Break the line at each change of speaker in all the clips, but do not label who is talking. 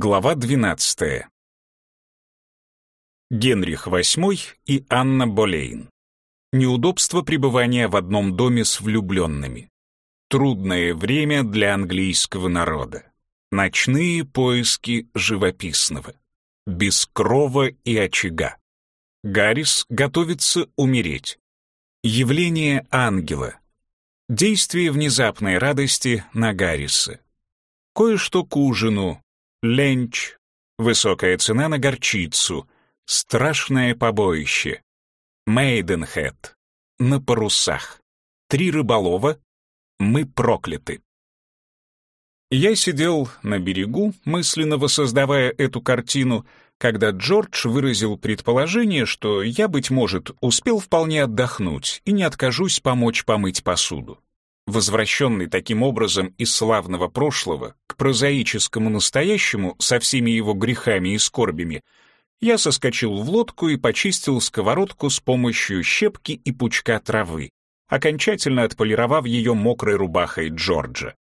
Глава 12. Генрих VIII и Анна Болейн. Неудобство пребывания в одном доме с влюбленными. Трудное время для английского народа. Ночные поиски живописного. Без крова и очага. Гаррис готовится умереть. Явление ангела. Действие внезапной радости на Гарриса. Кое-что к ужину, ленч, высокая цена на горчицу, страшное побоище, Мейденхед, на парусах, три рыболова, мы прокляты. Я сидел на берегу, мысленно воссоздавая эту картину, когда Джордж выразил предположение, что я, быть может, успел вполне отдохнуть и не откажусь помочь помыть посуду возвращенный таким образом из славного прошлого к прозаическому настоящему со всеми его грехами и скорбями, я соскочил в лодку и почистил сковородку с помощью щепки и пучка травы, окончательно отполировав ее мокрой рубахой Джорджа.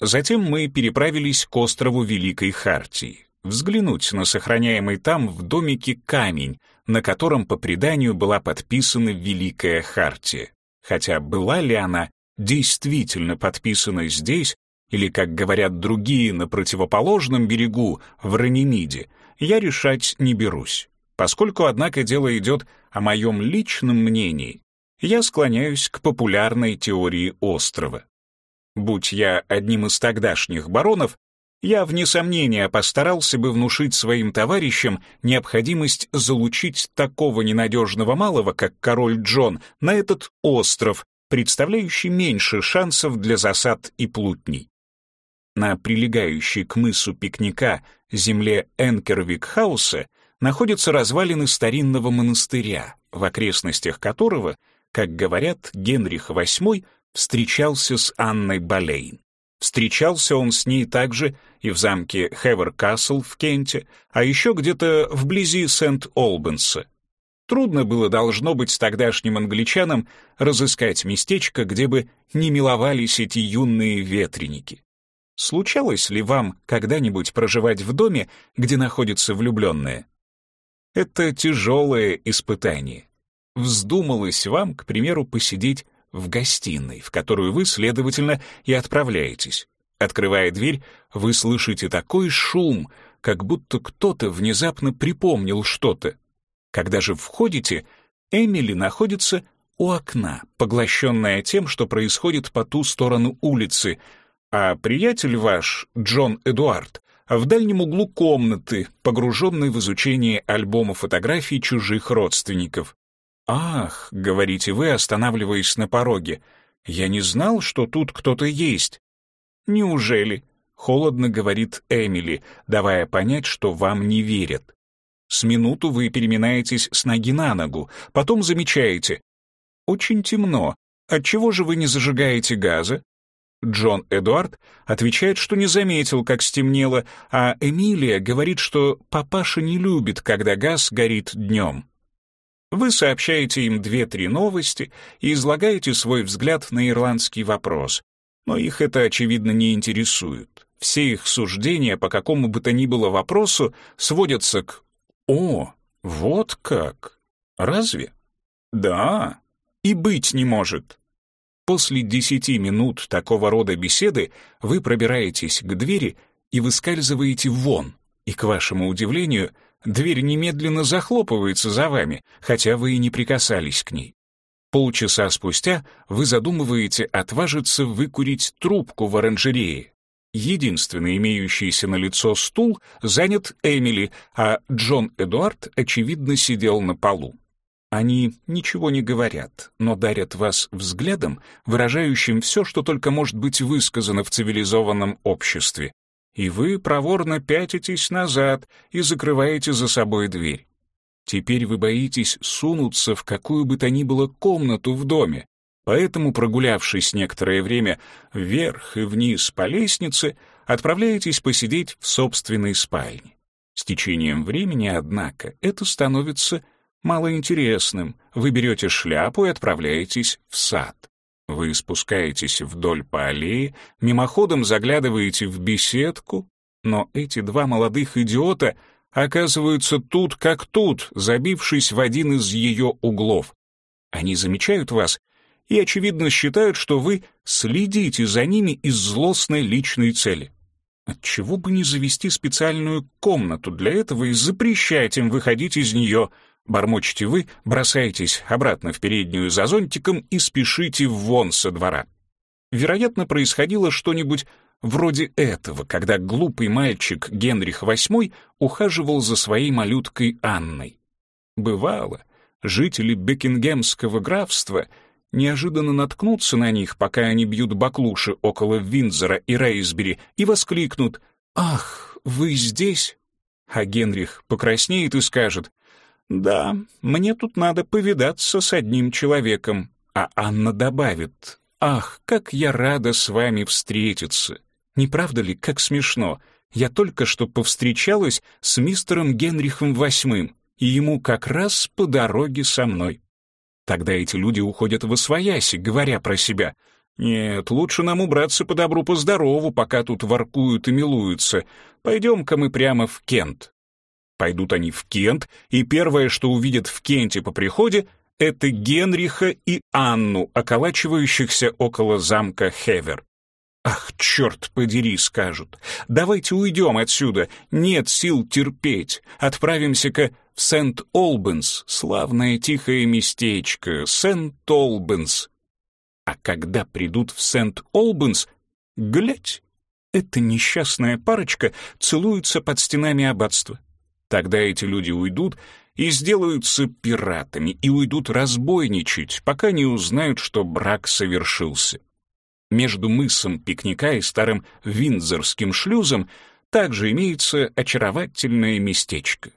Затем мы переправились к острову Великой Хартии, взглянуть на сохраняемый там в домике камень, на котором по преданию была подписана Великая Хартия. Хотя была ли она действительно подписаны здесь, или, как говорят другие, на противоположном берегу, в Ранимиде, я решать не берусь. Поскольку, однако, дело идет о моем личном мнении, я склоняюсь к популярной теории острова. Будь я одним из тогдашних баронов, я, вне сомнения, постарался бы внушить своим товарищам необходимость залучить такого ненадежного малого, как король Джон, на этот остров, представляющий меньше шансов для засад и плутней. На прилегающей к мысу пикника земле Энкервик-хауса находятся развалины старинного монастыря, в окрестностях которого, как говорят, Генрих VIII встречался с Анной Болейн. Встречался он с ней также и в замке Хевер-Касл в Кенте, а еще где-то вблизи Сент-Олбанса, Трудно было, должно быть, тогдашним англичанам разыскать местечко, где бы не миловались эти юные ветреники. Случалось ли вам когда-нибудь проживать в доме, где находятся влюбленные? Это тяжелое испытание. Вздумалось вам, к примеру, посидеть в гостиной, в которую вы, следовательно, и отправляетесь. Открывая дверь, вы слышите такой шум, как будто кто-то внезапно припомнил что-то, когда же входите, Эмили находится у окна, поглощенная тем, что происходит по ту сторону улицы, а приятель ваш, Джон Эдуард, в дальнем углу комнаты, погруженный в изучение альбома фотографий чужих родственников. «Ах», — говорите вы, останавливаясь на пороге, — «я не знал, что тут кто-то есть». «Неужели?» — холодно говорит Эмили, давая понять, что вам не верят. С минуту вы переминаетесь с ноги на ногу, потом замечаете. Очень темно. Отчего же вы не зажигаете газа? Джон Эдуард отвечает, что не заметил, как стемнело, а Эмилия говорит, что папаша не любит, когда газ горит днем. Вы сообщаете им две-три новости и излагаете свой взгляд на ирландский вопрос, но их это, очевидно, не интересует. Все их суждения по какому бы то ни было вопросу сводятся к «О, вот как! Разве?» «Да, и быть не может». После десяти минут такого рода беседы вы пробираетесь к двери и выскальзываете вон, и, к вашему удивлению, дверь немедленно захлопывается за вами, хотя вы и не прикасались к ней. Полчаса спустя вы задумываете отважиться выкурить трубку в оранжерее, Единственный имеющийся на лицо стул занят Эмили, а Джон Эдуард, очевидно, сидел на полу. Они ничего не говорят, но дарят вас взглядом, выражающим все, что только может быть высказано в цивилизованном обществе. И вы проворно пятитесь назад и закрываете за собой дверь. Теперь вы боитесь сунуться в какую бы то ни было комнату в доме, Поэтому, прогулявшись некоторое время вверх и вниз по лестнице, отправляетесь посидеть в собственной спальне. С течением времени, однако, это становится малоинтересным. Вы берете шляпу и отправляетесь в сад. Вы спускаетесь вдоль по аллее, мимоходом заглядываете в беседку, Но эти два молодых идиота оказываются тут как тут, забившись в один из ее углов. Они замечают вас и, очевидно, считают, что вы следите за ними из злостной личной цели. Отчего бы не завести специальную комнату для этого и запрещать им выходить из нее, бормочете вы, бросаетесь обратно в переднюю за зонтиком и спешите вон со двора. Вероятно, происходило что-нибудь вроде этого, когда глупый мальчик Генрих VIII ухаживал за своей малюткой Анной. Бывало, жители Бекингемского графства неожиданно наткнутся на них, пока они бьют баклуши около Виндзора и Рейсбери, и воскликнут «Ах, вы здесь?» А Генрих покраснеет и скажет «Да, мне тут надо повидаться с одним человеком». А Анна добавит «Ах, как я рада с вами встретиться!» Не правда ли, как смешно? Я только что повстречалась с мистером Генрихом VIII, и ему как раз по дороге со мной. Тогда эти люди уходят в освояси, говоря про себя. «Нет, лучше нам убраться по добру, по здорову, пока тут воркуют и милуются. Пойдем-ка мы прямо в Кент». Пойдут они в Кент, и первое, что увидят в Кенте по приходе, это Генриха и Анну, околачивающихся около замка Хевер. «Ах, черт подери!» — скажут. «Давайте уйдем отсюда. Нет сил терпеть. Отправимся-ка в Сент-Олбенс, славное тихое местечко, Сент-Олбенс». А когда придут в Сент-Олбенс, глядь, эта несчастная парочка целуется под стенами аббатства. Тогда эти люди уйдут и сделаются пиратами, и уйдут разбойничать, пока не узнают, что брак совершился. Между мысом пикника и старым Виндзорским шлюзом также имеется очаровательное местечко.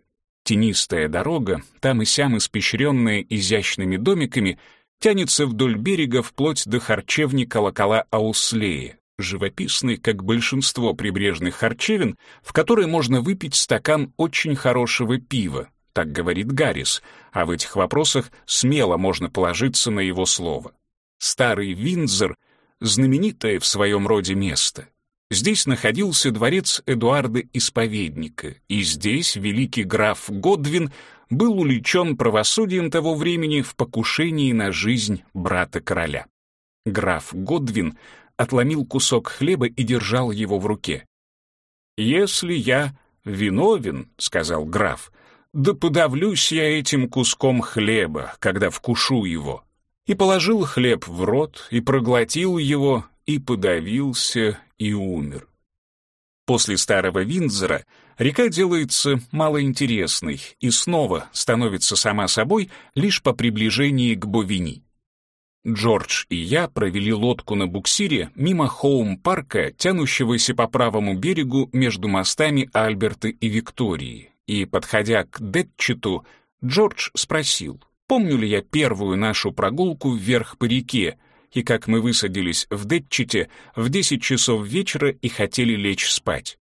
Тенистая дорога, там и сям испещренная изящными домиками, тянется вдоль берега вплоть до харчевни колокола Ауслея, живописный, как большинство прибрежных харчевин, в которой можно выпить стакан очень хорошего пива, так говорит Гаррис, а в этих вопросах смело можно положиться на его слово. Старый Виндзор — знаменитое в своем роде место. Здесь находился дворец Эдуарда Исповедника, и здесь великий граф Годвин был уличен правосудием того времени в покушении на жизнь брата короля. Граф Годвин отломил кусок хлеба и держал его в руке. «Если я виновен, — сказал граф, — да подавлюсь я этим куском хлеба, когда вкушу его и положил хлеб в рот, и проглотил его, и подавился, и умер. После старого Виндзора река делается малоинтересной и снова становится сама собой лишь по приближении к Бовини. Джордж и я провели лодку на буксире мимо Хоум-парка, тянущегося по правому берегу между мостами Альберта и Виктории, и, подходя к Детчету, Джордж спросил — Помню ли я первую нашу прогулку вверх по реке, и как мы высадились в Детчите в 10 часов вечера и хотели лечь спать?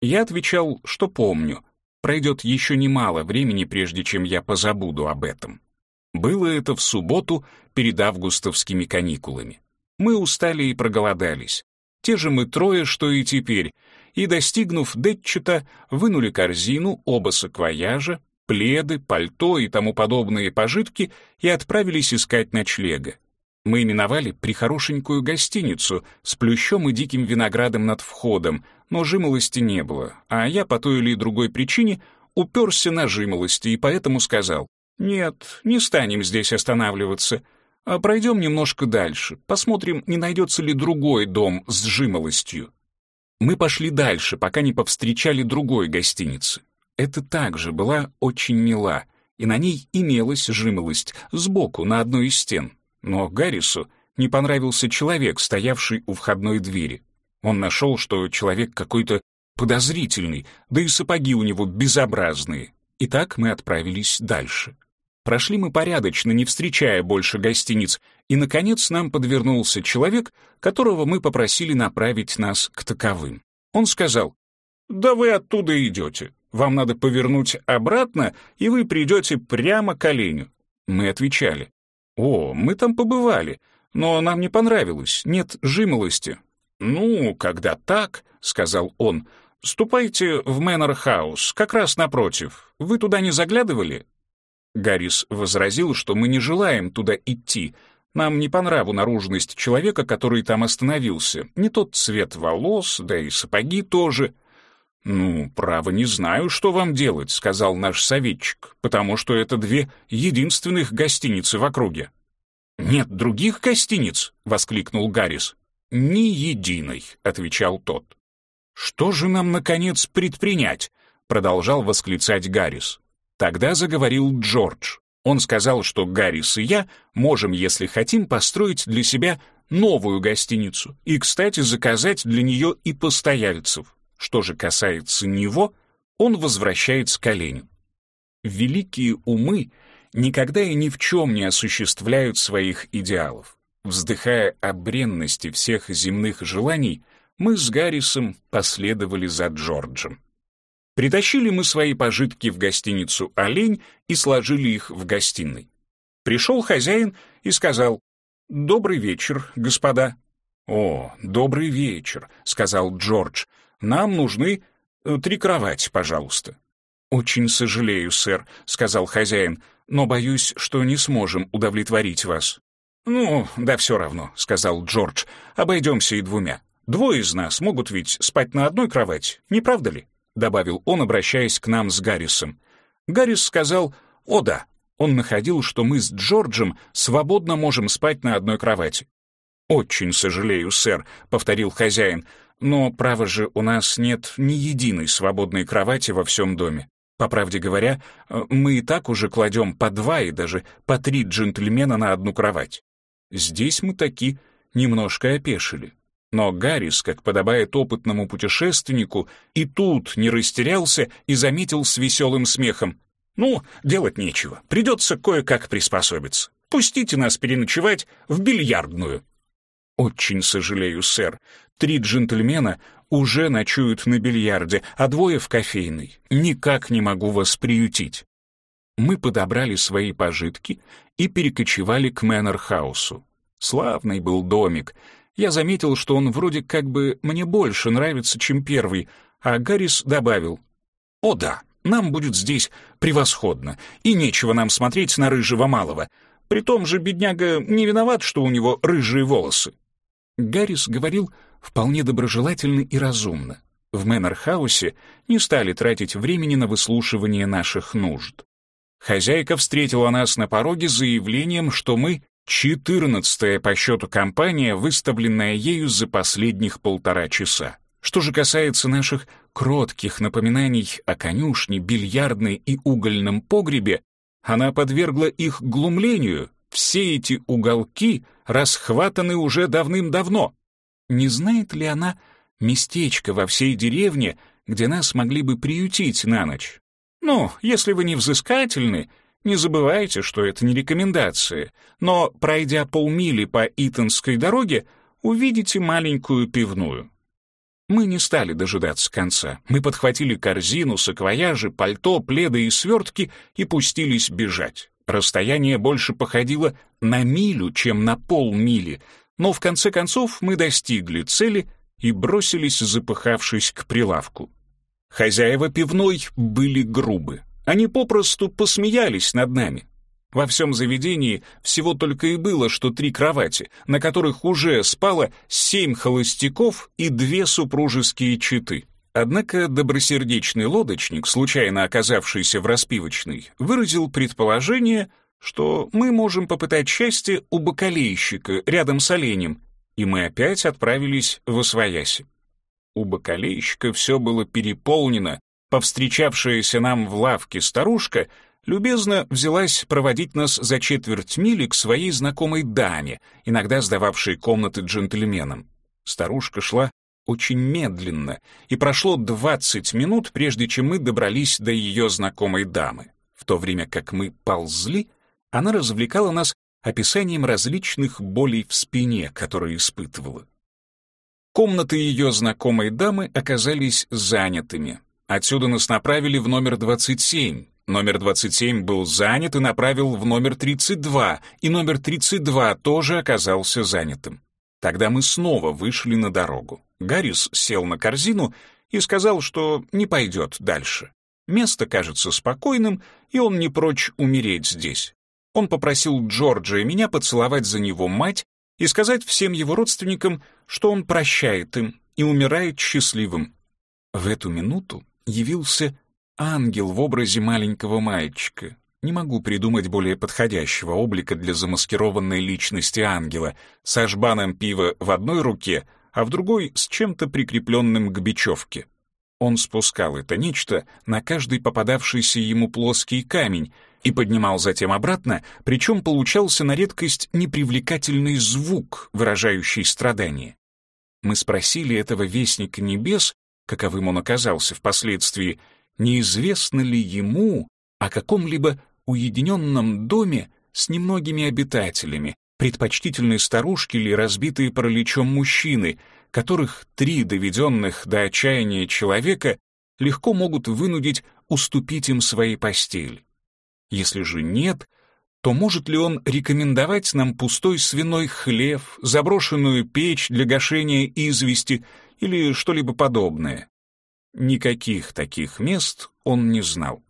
Я отвечал, что помню. Пройдет еще немало времени, прежде чем я позабуду об этом. Было это в субботу перед августовскими каникулами. Мы устали и проголодались. Те же мы трое, что и теперь, и, достигнув Детчета, вынули корзину, оба саквояжа, пледы, пальто и тому подобные пожитки и отправились искать ночлега. Мы именовали прихорошенькую гостиницу с плющом и диким виноградом над входом, но жимолости не было, а я по той или другой причине уперся на жимолости и поэтому сказал, «Нет, не станем здесь останавливаться, а пройдем немножко дальше, посмотрим, не найдется ли другой дом с жимолостью». Мы пошли дальше, пока не повстречали другой гостиницы. Эта также была очень мила, и на ней имелась жимолость сбоку на одной из стен. Но Гаррису не понравился человек, стоявший у входной двери. Он нашел, что человек какой-то подозрительный, да и сапоги у него безобразные. И так мы отправились дальше. Прошли мы порядочно, не встречая больше гостиниц, и, наконец, нам подвернулся человек, которого мы попросили направить нас к таковым. Он сказал, «Да вы оттуда идете. Вам надо повернуть обратно, и вы придете прямо к оленю». Мы отвечали. «О, мы там побывали, но нам не понравилось, нет жимолости». «Ну, когда так», — сказал он, «Ступайте в Мэннер-хаус, как раз напротив. Вы туда не заглядывали?» Гаррис возразил, что мы не желаем туда идти. Нам не по нраву наружность человека, который там остановился. Не тот цвет волос, да и сапоги тоже. «Ну, право, не знаю, что вам делать», — сказал наш советчик, «потому что это две единственных гостиницы в округе». «Нет других гостиниц?» — воскликнул Гаррис. «Ни единой», — отвечал тот. «Что же нам, наконец, предпринять?» — продолжал восклицать Гаррис. Тогда заговорил Джордж. Он сказал, что Гаррис и я можем, если хотим, построить для себя новую гостиницу и, кстати, заказать для нее и постояльцев. Что же касается него, он возвращается к оленю. Великие умы никогда и ни в чем не осуществляют своих идеалов. Вздыхая о бренности всех земных желаний, мы с Гаррисом последовали за Джорджем. Притащили мы свои пожитки в гостиницу «Олень» и сложили их в гостиной. Пришел хозяин и сказал «Добрый вечер, господа». «О, добрый вечер», — сказал Джордж. «Нам нужны э, три кровати, пожалуйста». «Очень сожалею, сэр», — сказал хозяин, «но боюсь, что не сможем удовлетворить вас». «Ну, да все равно», — сказал Джордж, «обойдемся и двумя. Двое из нас могут ведь спать на одной кровати, не правда ли?» — добавил он, обращаясь к нам с Гаррисом. Гаррис сказал «О да». Он находил, что мы с Джорджем свободно можем спать на одной кровати. «Очень сожалею, сэр», — повторил хозяин, «но, право же, у нас нет ни единой свободной кровати во всем доме. По правде говоря, мы и так уже кладем по два и даже по три джентльмена на одну кровать. Здесь мы таки немножко опешили. Но Гаррис, как подобает опытному путешественнику, и тут не растерялся и заметил с веселым смехом. «Ну, делать нечего, придется кое-как приспособиться. Пустите нас переночевать в бильярдную». «Очень сожалею, сэр. Три джентльмена уже ночуют на бильярде, а двое в кофейной. Никак не могу вас приютить». Мы подобрали свои пожитки и перекочевали к Мэннер-хаусу. Славный был домик — я заметил, что он вроде как бы мне больше нравится, чем первый, а Гаррис добавил, «О да, нам будет здесь превосходно, и нечего нам смотреть на рыжего малого. При том же бедняга не виноват, что у него рыжие волосы». Гаррис говорил вполне доброжелательно и разумно. В Мэннер-хаусе не стали тратить времени на выслушивание наших нужд. Хозяйка встретила нас на пороге заявлением, что мы Четырнадцатая по счету компания, выставленная ею за последних полтора часа. Что же касается наших кротких напоминаний о конюшне, бильярдной и угольном погребе, она подвергла их глумлению. Все эти уголки расхватаны уже давным-давно. Не знает ли она местечко во всей деревне, где нас могли бы приютить на ночь? Ну, если вы не взыскательны, не забывайте, что это не рекомендация, но, пройдя полмили по Итонской дороге, увидите маленькую пивную. Мы не стали дожидаться конца. Мы подхватили корзину, саквояжи, пальто, пледы и свертки и пустились бежать. Расстояние больше походило на милю, чем на полмили, но в конце концов мы достигли цели и бросились, запыхавшись к прилавку. Хозяева пивной были грубы. Они попросту посмеялись над нами. Во всем заведении всего только и было, что три кровати, на которых уже спало семь холостяков и две супружеские четы. Однако добросердечный лодочник, случайно оказавшийся в распивочной, выразил предположение, что мы можем попытать счастье у бакалейщика рядом с оленем, и мы опять отправились в Освояси. У бакалейщика все было переполнено Повстречавшаяся нам в лавке старушка любезно взялась проводить нас за четверть мили к своей знакомой даме, иногда сдававшей комнаты джентльменам. Старушка шла очень медленно, и прошло двадцать минут, прежде чем мы добрались до ее знакомой дамы. В то время как мы ползли, она развлекала нас описанием различных болей в спине, которые испытывала. Комнаты ее знакомой дамы оказались занятыми. Отсюда нас направили в номер 27. Номер 27 был занят и направил в номер 32, и номер 32 тоже оказался занятым. Тогда мы снова вышли на дорогу. Гаррис сел на корзину, и сказал, что не пойдет дальше. Место кажется спокойным, и он не прочь умереть здесь. Он попросил Джорджа и меня поцеловать за него мать и сказать всем его родственникам, что он прощает им и умирает счастливым. В эту минуту явился ангел в образе маленького мальчика. Не могу придумать более подходящего облика для замаскированной личности ангела, со жбаном пива в одной руке, а в другой с чем-то прикрепленным к бечевке. Он спускал это нечто на каждый попадавшийся ему плоский камень и поднимал затем обратно, причем получался на редкость непривлекательный звук, выражающий страдание. Мы спросили этого вестника небес, каковым он оказался впоследствии, неизвестно ли ему о каком-либо уединенном доме с немногими обитателями, предпочтительной старушки или разбитые параличом мужчины, которых три доведенных до отчаяния человека легко могут вынудить уступить им своей постель. Если же нет, то может ли он рекомендовать нам пустой свиной хлев, заброшенную печь для гашения извести или что-либо подобное? Никаких таких мест он не знал.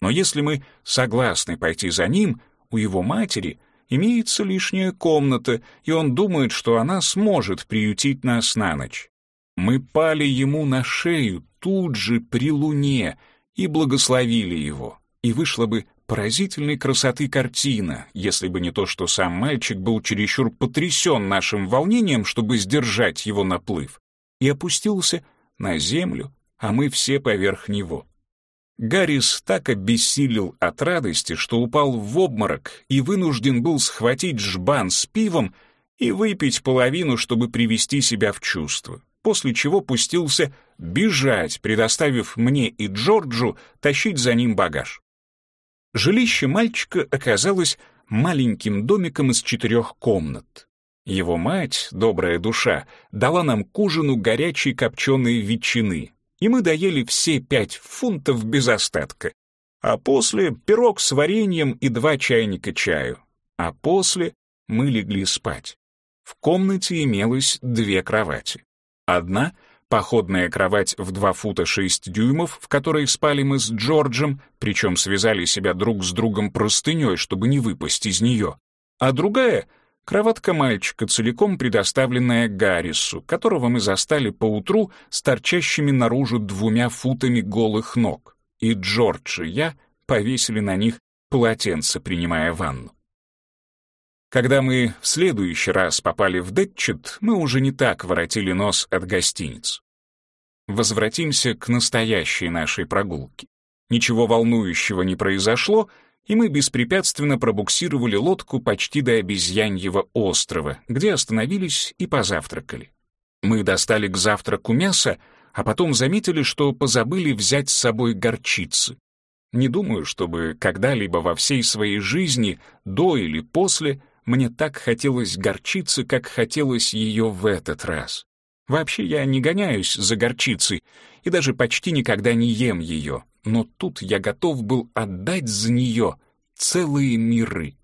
Но если мы согласны пойти за ним, у его матери — имеется лишняя комната, и он думает, что она сможет приютить нас на ночь. Мы пали ему на шею тут же при луне и благословили его. И вышла бы поразительной красоты картина, если бы не то, что сам мальчик был чересчур потрясен нашим волнением, чтобы сдержать его наплыв, и опустился на землю, а мы все поверх него. Гаррис так обессилел от радости, что упал в обморок и вынужден был схватить жбан с пивом и выпить половину, чтобы привести себя в чувство, после чего пустился бежать, предоставив мне и Джорджу тащить за ним багаж. Жилище мальчика оказалось маленьким домиком из четырех комнат. Его мать, добрая душа, дала нам к ужину горячей копченой ветчины, и мы доели все пять фунтов без остатка. А после пирог с вареньем и два чайника чаю. А после мы легли спать. В комнате имелось две кровати. Одна — походная кровать в два фута шесть дюймов, в которой спали мы с Джорджем, причем связали себя друг с другом простыней, чтобы не выпасть из нее. А другая — Кроватка мальчика, целиком предоставленная Гаррису, которого мы застали поутру с торчащими наружу двумя футами голых ног. И Джордж и я повесили на них полотенце, принимая ванну. Когда мы в следующий раз попали в Детчет, мы уже не так воротили нос от гостиниц. Возвратимся к настоящей нашей прогулке. Ничего волнующего не произошло, и мы беспрепятственно пробуксировали лодку почти до обезьяньего острова, где остановились и позавтракали. Мы достали к завтраку мясо, а потом заметили, что позабыли взять с собой горчицы. Не думаю, чтобы когда-либо во всей своей жизни, до или после, мне так хотелось горчицы, как хотелось ее в этот раз. Вообще я не гоняюсь за горчицей и даже почти никогда не ем ее, но тут я готов был отдать за нее целые миры.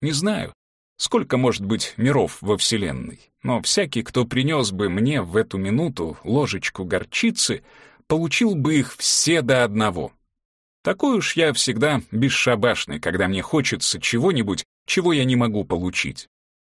Не знаю, сколько может быть миров во Вселенной, но всякий, кто принес бы мне в эту минуту ложечку горчицы, получил бы их все до одного. Такой уж я всегда бесшабашный, когда мне хочется чего-нибудь, чего я не могу получить.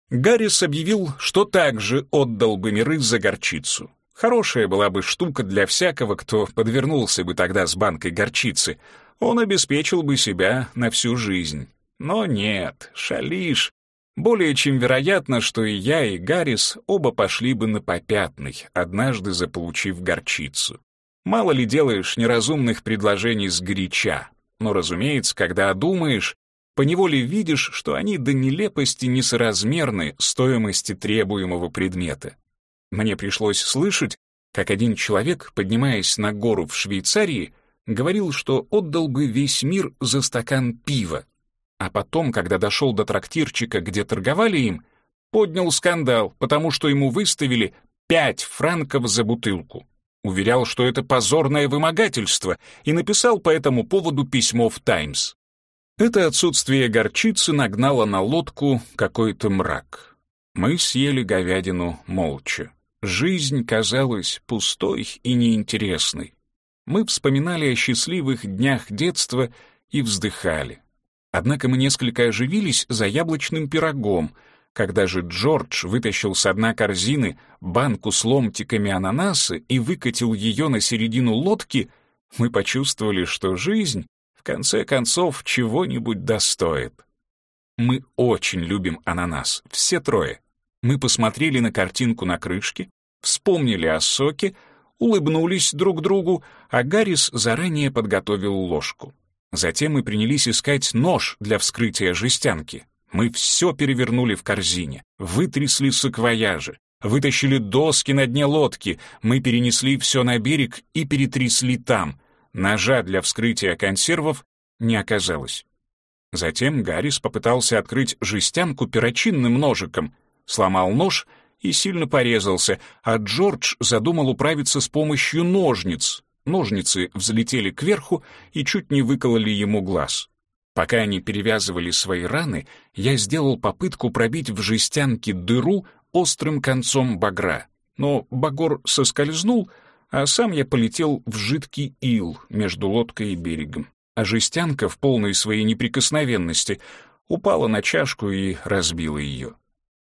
Гаррис объявил, что также отдал бы миры за горчицу. Хорошая была бы штука для всякого, кто подвернулся бы тогда с банкой горчицы. Он обеспечил бы себя на всю жизнь. Но нет, шалиш. Более чем вероятно, что и я, и Гаррис оба пошли бы на попятный, однажды заполучив горчицу. Мало ли делаешь неразумных предложений с горяча. Но, разумеется, когда думаешь, поневоле видишь, что они до нелепости несоразмерны стоимости требуемого предмета. Мне пришлось слышать, как один человек, поднимаясь на гору в Швейцарии, говорил, что отдал бы весь мир за стакан пива. А потом, когда дошел до трактирчика, где торговали им, поднял скандал, потому что ему выставили пять франков за бутылку. Уверял, что это позорное вымогательство, и написал по этому поводу письмо в «Таймс». Это отсутствие горчицы нагнало на лодку какой-то мрак. Мы съели говядину молча. Жизнь казалась пустой и неинтересной. Мы вспоминали о счастливых днях детства и вздыхали. Однако мы несколько оживились за яблочным пирогом, когда же Джордж вытащил с дна корзины банку с ломтиками ананаса и выкатил ее на середину лодки, мы почувствовали, что жизнь, в конце концов, чего-нибудь достоит. Мы очень любим ананас, все трое. Мы посмотрели на картинку на крышке, вспомнили о соке, улыбнулись друг другу, а Гаррис заранее подготовил ложку. Затем мы принялись искать нож для вскрытия жестянки. Мы все перевернули в корзине, вытрясли саквояжи, вытащили доски на дне лодки, мы перенесли все на берег и перетрясли там. Ножа для вскрытия консервов не оказалось. Затем Гаррис попытался открыть жестянку перочинным ножиком, сломал нож и сильно порезался, а Джордж задумал управиться с помощью ножниц. Ножницы взлетели кверху и чуть не выкололи ему глаз. Пока они перевязывали свои раны, я сделал попытку пробить в жестянке дыру острым концом багра. Но багор соскользнул, а сам я полетел в жидкий ил между лодкой и берегом. А жестянка в полной своей неприкосновенности упала на чашку и разбила ее.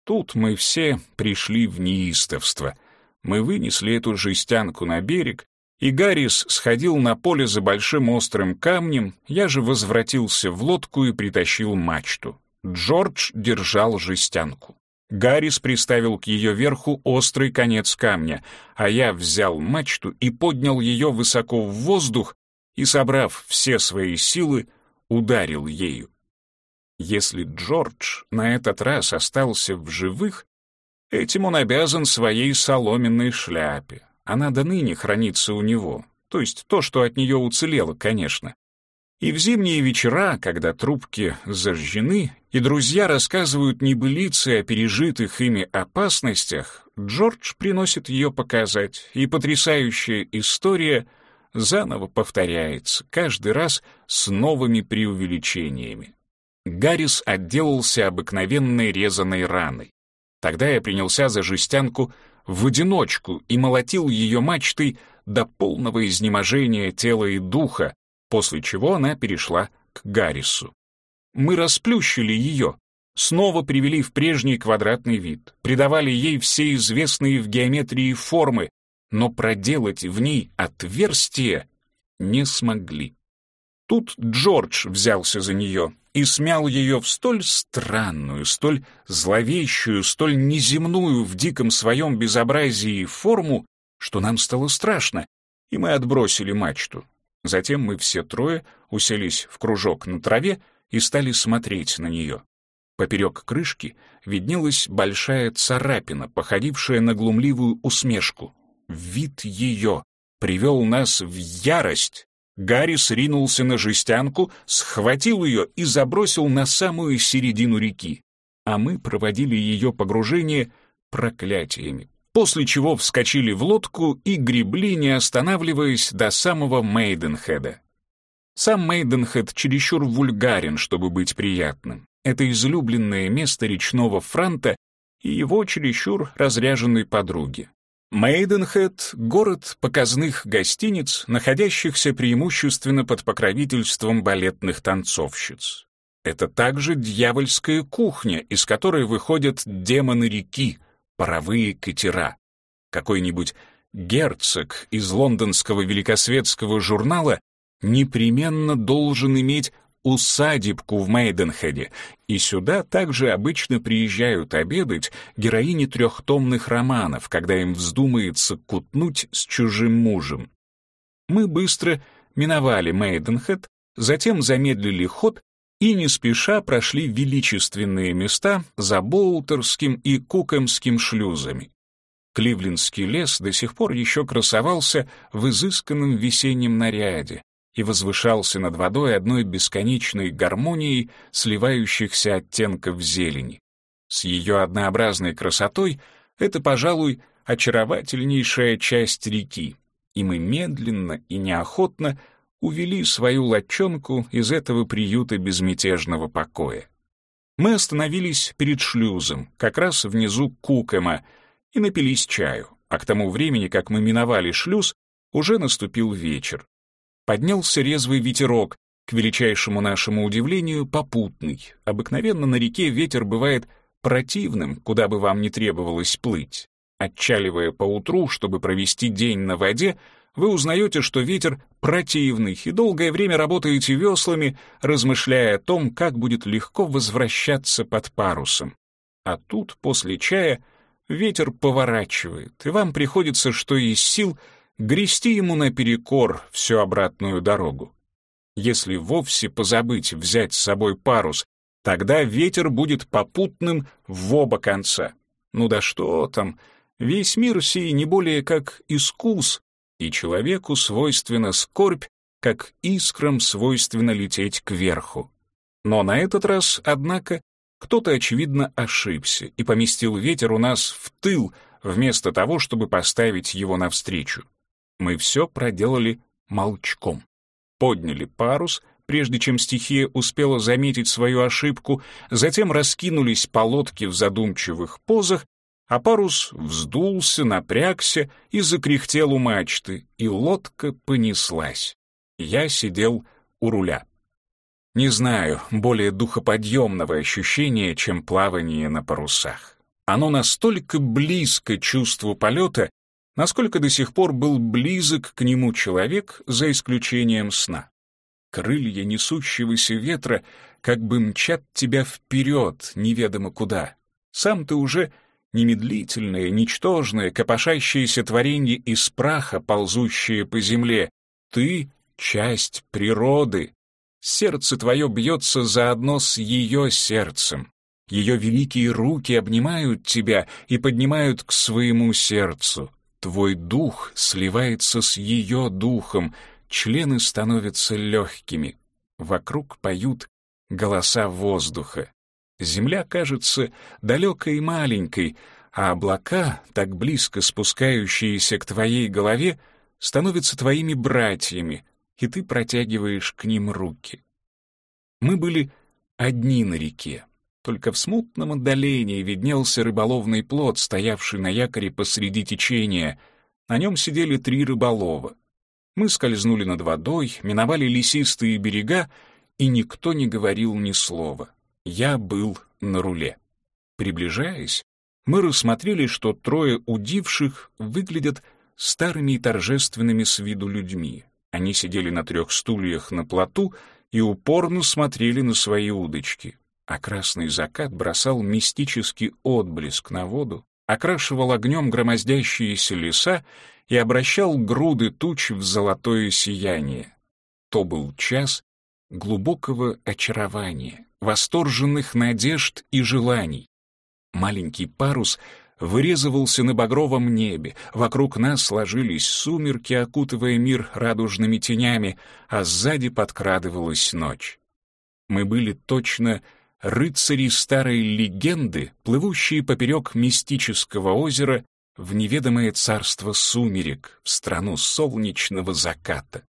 Тут мы все пришли в неистовство. Мы вынесли эту жестянку на берег, и Гаррис сходил на поле за большим острым камнем, я же возвратился в лодку и притащил мачту. Джордж держал жестянку. Гаррис приставил к ее верху острый конец камня, а я взял мачту и поднял ее высоко в воздух и, собрав все свои силы, ударил ею. Если Джордж на этот раз остался в живых, этим он обязан своей соломенной шляпе, она до ныне хранится у него, то есть то, что от нее уцелело, конечно. И в зимние вечера, когда трубки зажжены, и друзья рассказывают небылицы о пережитых ими опасностях, Джордж приносит ее показать, и потрясающая история заново повторяется, каждый раз с новыми преувеличениями. Гаррис отделался обыкновенной резаной раной. Тогда я принялся за жестянку в одиночку и молотил ее мачтой до полного изнеможения тела и духа, после чего она перешла к Гаррису. Мы расплющили ее, снова привели в прежний квадратный вид, придавали ей все известные в геометрии формы, но проделать в ней отверстие не смогли. Тут Джордж взялся за нее и смял ее в столь странную, столь зловещую, столь неземную в диком своем безобразии форму, что нам стало страшно, и мы отбросили мачту. Затем мы все трое уселись в кружок на траве и стали смотреть на нее. Поперек крышки виднелась большая царапина, походившая на глумливую усмешку. Вид ее привел нас в ярость, Гаррис ринулся на жестянку, схватил ее и забросил на самую середину реки. А мы проводили ее погружение проклятиями, после чего вскочили в лодку и гребли, не останавливаясь, до самого Мейденхеда. Сам Мейденхед чересчур вульгарен, чтобы быть приятным. Это излюбленное место речного франта и его чересчур разряженной подруги. Мейденхед — город показных гостиниц, находящихся преимущественно под покровительством балетных танцовщиц. Это также дьявольская кухня, из которой выходят демоны реки, паровые катера. Какой-нибудь герцог из лондонского великосветского журнала непременно должен иметь усадебку в Мейденхеде, и сюда также обычно приезжают обедать героини трехтомных романов, когда им вздумается кутнуть с чужим мужем. Мы быстро миновали Мейденхед, затем замедлили ход и не спеша прошли величественные места за Боултерским и Кукомским шлюзами. Кливлендский лес до сих пор еще красовался в изысканном весеннем наряде, и возвышался над водой одной бесконечной гармонией сливающихся оттенков зелени. С ее однообразной красотой это, пожалуй, очаровательнейшая часть реки, и мы медленно и неохотно увели свою лодчонку из этого приюта безмятежного покоя. Мы остановились перед шлюзом, как раз внизу Кукема, и напились чаю. а к тому времени, как мы миновали шлюз, уже наступил вечер. Поднялся резвый ветерок, к величайшему нашему удивлению, попутный. Обыкновенно на реке ветер бывает противным, куда бы вам ни требовалось плыть. Отчаливая поутру, чтобы провести день на воде, вы узнаете, что ветер противный, и долгое время работаете веслами, размышляя о том, как будет легко возвращаться под парусом. А тут, после чая, ветер поворачивает, и вам приходится, что из сил, грести ему наперекор всю обратную дорогу. Если вовсе позабыть взять с собой парус, тогда ветер будет попутным в оба конца. Ну да что там, весь мир сей не более как искус, и человеку свойственна скорбь, как искрам свойственно лететь кверху. Но на этот раз, однако, кто-то, очевидно, ошибся и поместил ветер у нас в тыл, вместо того, чтобы поставить его навстречу. Мы все проделали молчком. Подняли парус, прежде чем стихия успела заметить свою ошибку, затем раскинулись по лодке в задумчивых позах, а парус вздулся, напрягся и закряхтел у мачты, и лодка понеслась. Я сидел у руля. Не знаю более духоподъемного ощущения, чем плавание на парусах. Оно настолько близко чувству полета, насколько до сих пор был близок к нему человек, за исключением сна. Крылья несущегося ветра как бы мчат тебя вперед, неведомо куда. Сам ты уже немедлительное, ничтожное, копошащееся творение из праха, ползущее по земле. Ты — часть природы, Сердце твое бьется заодно с ее сердцем. Ее великие руки обнимают тебя и поднимают к своему сердцу. Твой дух сливается с ее духом, члены становятся легкими. Вокруг поют голоса воздуха. Земля кажется далекой и маленькой, а облака, так близко спускающиеся к твоей голове, становятся твоими братьями, и ты протягиваешь к ним руки. Мы были одни на реке. Только в смутном отдалении виднелся рыболовный плот, стоявший на якоре посреди течения. На нем сидели три рыболова. Мы скользнули над водой, миновали лесистые берега, и никто не говорил ни слова. Я был на руле. Приближаясь, мы рассмотрели, что трое удивших выглядят старыми и торжественными с виду людьми. Они сидели на трех стульях на плоту и упорно смотрели на свои удочки, а красный закат бросал мистический отблеск на воду, окрашивал огнем громоздящиеся леса и обращал груды туч в золотое сияние. То был час глубокого очарования, восторженных надежд и желаний. Маленький парус вырезывался на багровом небе, вокруг нас сложились сумерки, окутывая мир радужными тенями, а сзади подкрадывалась ночь. Мы были точно рыцари старой легенды, плывущие поперек мистического озера в неведомое царство сумерек, в страну солнечного заката.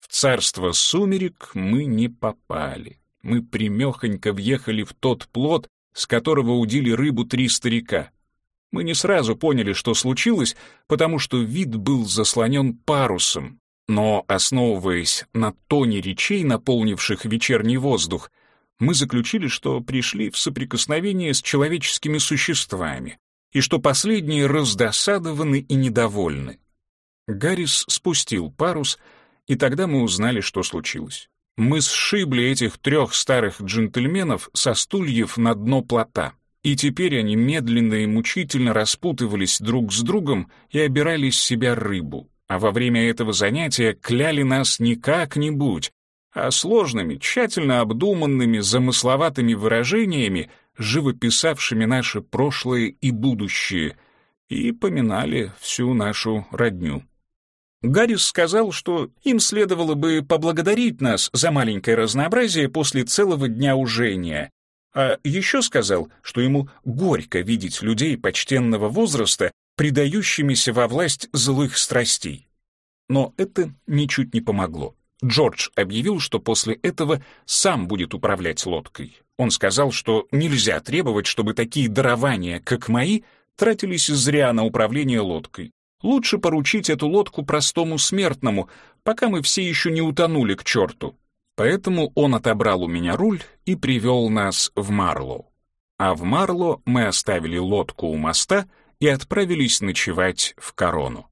В царство сумерек мы не попали. Мы примехонько въехали в тот плод, с которого удили рыбу три старика. Мы не сразу поняли, что случилось, потому что вид был заслонен парусом. Но, основываясь на тоне речей, наполнивших вечерний воздух, мы заключили, что пришли в соприкосновение с человеческими существами, и что последние раздосадованы и недовольны. Гаррис спустил парус, и тогда мы узнали, что случилось. Мы сшибли этих трех старых джентльменов со стульев на дно плота. И теперь они медленно и мучительно распутывались друг с другом и обирали с себя рыбу, а во время этого занятия кляли нас не как-нибудь, а сложными, тщательно обдуманными, замысловатыми выражениями, живописавшими наше прошлое и будущее, и поминали всю нашу родню. Гаррис сказал, что им следовало бы поблагодарить нас за маленькое разнообразие после целого дня ужения, а еще сказал, что ему горько видеть людей почтенного возраста, предающимися во власть злых страстей. Но это ничуть не помогло. Джордж объявил, что после этого сам будет управлять лодкой. Он сказал, что нельзя требовать, чтобы такие дарования, как мои, тратились зря на управление лодкой. Лучше поручить эту лодку простому смертному, пока мы все еще не утонули к черту. Поэтому он отобрал у меня руль и привел нас в Марло. А в Марло мы оставили лодку у моста и отправились ночевать в Корону.